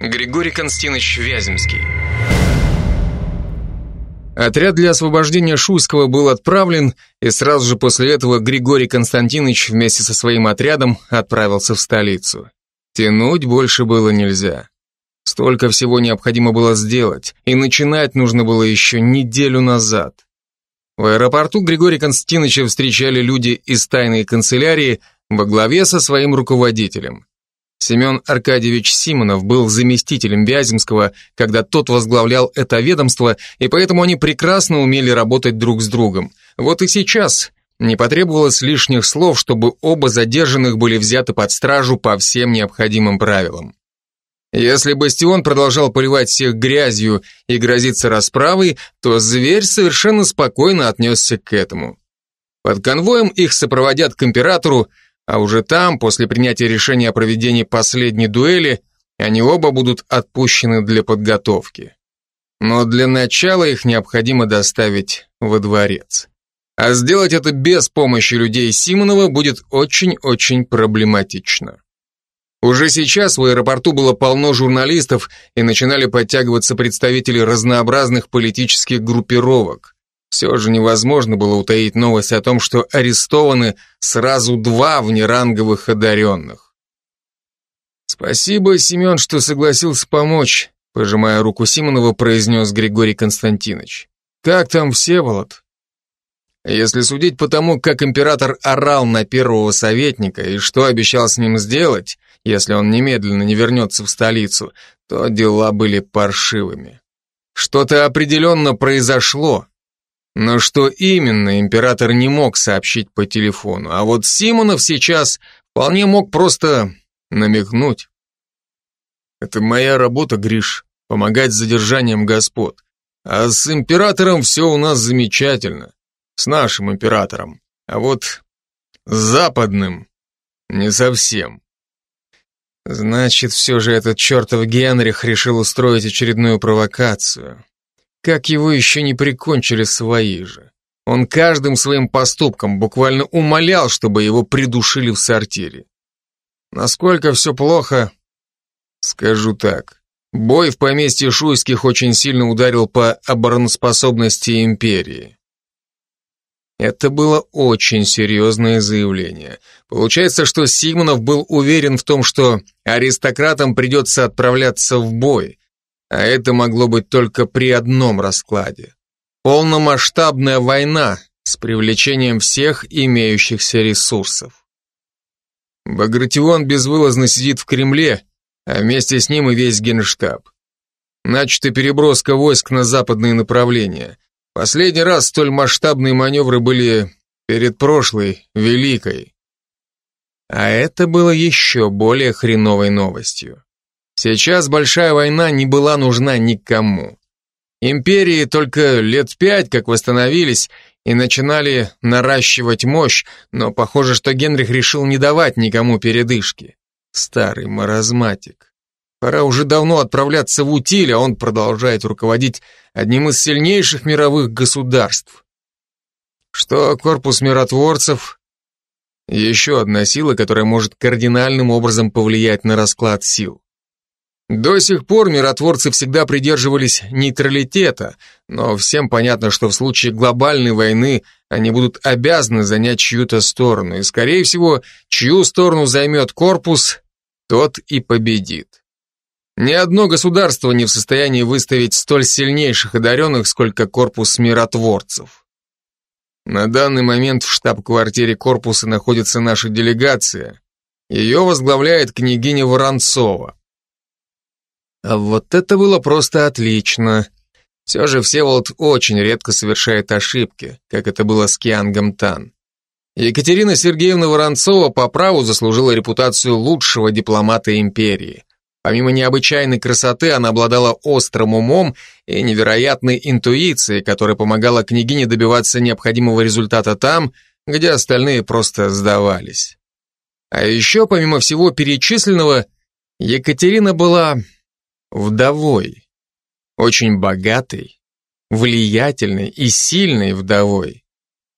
Григорий Константинович Вяземский. Отряд для освобождения Шуйского был отправлен, и сразу же после этого Григорий Константинович вместе со своим отрядом отправился в столицу. Тянуть больше было нельзя. Столько всего необходимо было сделать, и начинать нужно было еще неделю назад. В аэропорту Григория Константиновича встречали люди из тайной канцелярии во главе со своим руководителем. Семен Аркадьевич Симонов был заместителем Вяземского, когда тот возглавлял это ведомство, и поэтому они прекрасно умели работать друг с другом. Вот и сейчас не потребовалось лишних слов, чтобы оба задержанных были взяты под стражу по всем необходимым правилам. Если Бастион продолжал поливать всех грязью и грозиться расправой, то зверь совершенно спокойно отнесся к этому. Под конвоем их сопроводят к императору, а уже там, после принятия решения о проведении последней дуэли, они оба будут отпущены для подготовки. Но для начала их необходимо доставить во дворец. А сделать это без помощи людей Симонова будет очень-очень проблематично. Уже сейчас в аэропорту было полно журналистов и начинали подтягиваться представители разнообразных политических группировок. Все же невозможно было утаить новость о том, что арестованы сразу два внеранговых одаренных. «Спасибо, Семен, что согласился помочь», пожимая руку Симонова, произнес Григорий Константинович. «Как там Всеволод?» Если судить по тому, как император орал на первого советника и что обещал с ним сделать, если он немедленно не вернется в столицу, то дела были паршивыми. Что-то определенно произошло, но что именно, император не мог сообщить по телефону, а вот Симонов сейчас вполне мог просто намекнуть. Это моя работа, Гриш, помогать с задержанием господ. А с императором все у нас замечательно. С нашим императором. А вот с западным не совсем. Значит, все же этот чертов Генрих решил устроить очередную провокацию. Как его еще не прикончили свои же. Он каждым своим поступком буквально умолял, чтобы его придушили в сортире. Насколько все плохо? Скажу так. Бой в поместье Шуйских очень сильно ударил по обороноспособности империи. Это было очень серьезное заявление. Получается, что Сигманов был уверен в том, что аристократам придется отправляться в бой, а это могло быть только при одном раскладе. Полномасштабная война с привлечением всех имеющихся ресурсов. Багратион безвылазно сидит в Кремле, а вместе с ним и весь генштаб. Начата переброска войск на западные направления. Последний раз столь масштабные маневры были перед прошлой, Великой. А это было еще более хреновой новостью. Сейчас большая война не была нужна никому. Империи только лет пять как восстановились и начинали наращивать мощь, но похоже, что Генрих решил не давать никому передышки. Старый маразматик. Пора уже давно отправляться в утиль, а он продолжает руководить одним из сильнейших мировых государств. Что корпус миротворцев? Еще одна сила, которая может кардинальным образом повлиять на расклад сил. До сих пор миротворцы всегда придерживались нейтралитета, но всем понятно, что в случае глобальной войны они будут обязаны занять чью-то сторону, и, скорее всего, чью сторону займет корпус, тот и победит. Ни одно государство не в состоянии выставить столь сильнейших одаренных, сколько корпус миротворцев. На данный момент в штаб-квартире корпуса находится наша делегация. Ее возглавляет княгиня Воронцова. А вот это было просто отлично. Все же Всеволод очень редко совершает ошибки, как это было с Киангом Тан. Екатерина Сергеевна Воронцова по праву заслужила репутацию лучшего дипломата империи. Помимо необычайной красоты, она обладала острым умом и невероятной интуицией, которая помогала княгине добиваться необходимого результата там, где остальные просто сдавались. А еще, помимо всего перечисленного, Екатерина была вдовой. Очень богатой, влиятельной и сильной вдовой.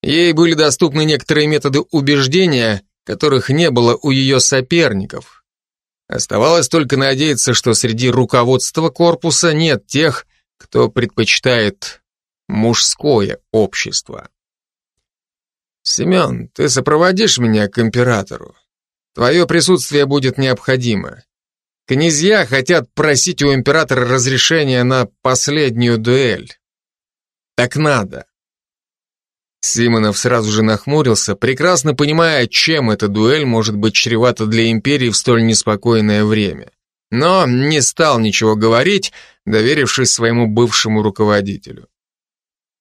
Ей были доступны некоторые методы убеждения, которых не было у ее соперников. Оставалось только надеяться, что среди руководства корпуса нет тех, кто предпочитает мужское общество. «Семен, ты сопроводишь меня к императору? Твое присутствие будет необходимо. Князья хотят просить у императора разрешения на последнюю дуэль. Так надо». Симонов сразу же нахмурился, прекрасно понимая, чем эта дуэль может быть чревата для империи в столь неспокойное время. Но не стал ничего говорить, доверившись своему бывшему руководителю.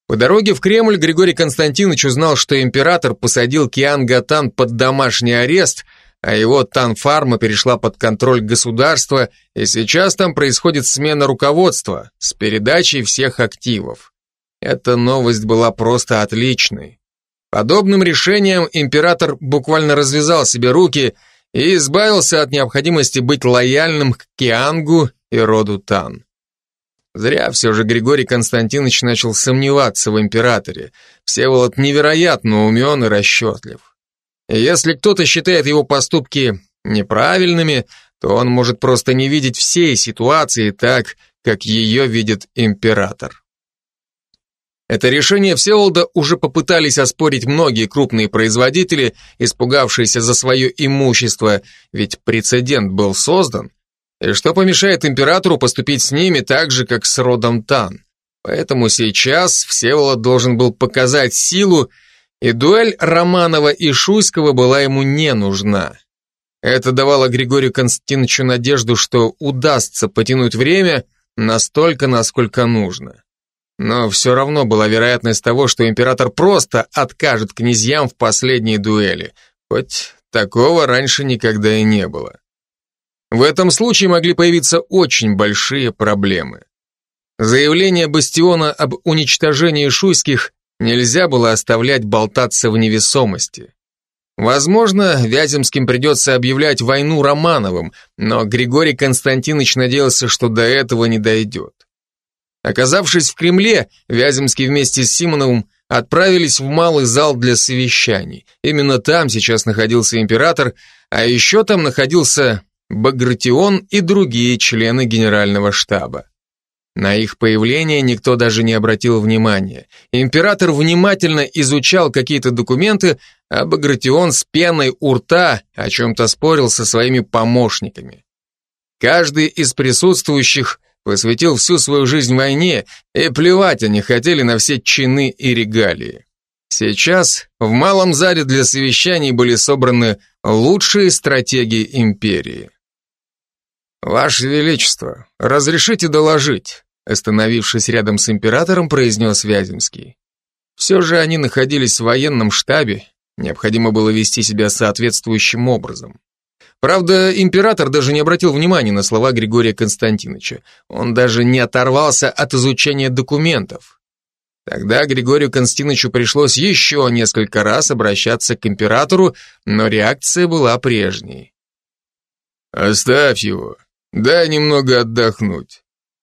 По дороге в Кремль Григорий Константинович узнал, что император посадил Киан Гатан под домашний арест, а его Танфарма перешла под контроль государства, и сейчас там происходит смена руководства с передачей всех активов. Эта новость была просто отличной. Подобным решением император буквально развязал себе руки и избавился от необходимости быть лояльным к Киангу и роду Тан. Зря все же Григорий Константинович начал сомневаться в императоре. Всеволод невероятно умен и расчетлив. Если кто-то считает его поступки неправильными, то он может просто не видеть всей ситуации так, как ее видит император. Это решение Всеволода уже попытались оспорить многие крупные производители, испугавшиеся за свое имущество, ведь прецедент был создан. И что помешает императору поступить с ними так же, как с родом Тан? Поэтому сейчас Всеволод должен был показать силу, и дуэль Романова и Шуйского была ему не нужна. Это давало Григорию Константиновичу надежду, что удастся потянуть время настолько, насколько нужно. Но все равно была вероятность того, что император просто откажет князьям в последней дуэли, хоть такого раньше никогда и не было. В этом случае могли появиться очень большие проблемы. Заявление Бастиона об уничтожении шуйских нельзя было оставлять болтаться в невесомости. Возможно, Вяземским придется объявлять войну Романовым, но Григорий Константинович надеялся, что до этого не дойдет. Оказавшись в Кремле, Вяземский вместе с Симоновым отправились в малый зал для совещаний. Именно там сейчас находился император, а еще там находился Багратион и другие члены генерального штаба. На их появление никто даже не обратил внимания. Император внимательно изучал какие-то документы, а Багратион с пеной у рта о чем-то спорил со своими помощниками. Каждый из присутствующих – посвятил всю свою жизнь войне, и плевать они хотели на все чины и регалии. Сейчас в малом зале для совещаний были собраны лучшие стратегии империи. «Ваше Величество, разрешите доложить», остановившись рядом с императором, произнес Вяземский. Все же они находились в военном штабе, необходимо было вести себя соответствующим образом. Правда, император даже не обратил внимания на слова Григория Константиновича. Он даже не оторвался от изучения документов. Тогда Григорию Константиновичу пришлось еще несколько раз обращаться к императору, но реакция была прежней. «Оставь его, дай немного отдохнуть.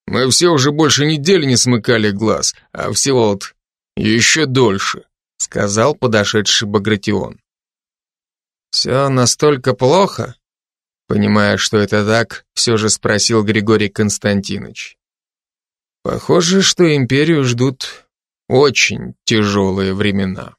Мы все уже больше недели не смыкали глаз, а всего вот еще дольше», сказал подошедший Багратион. «Все настолько плохо?» Понимая, что это так, все же спросил Григорий Константинович. Похоже, что империю ждут очень тяжелые времена.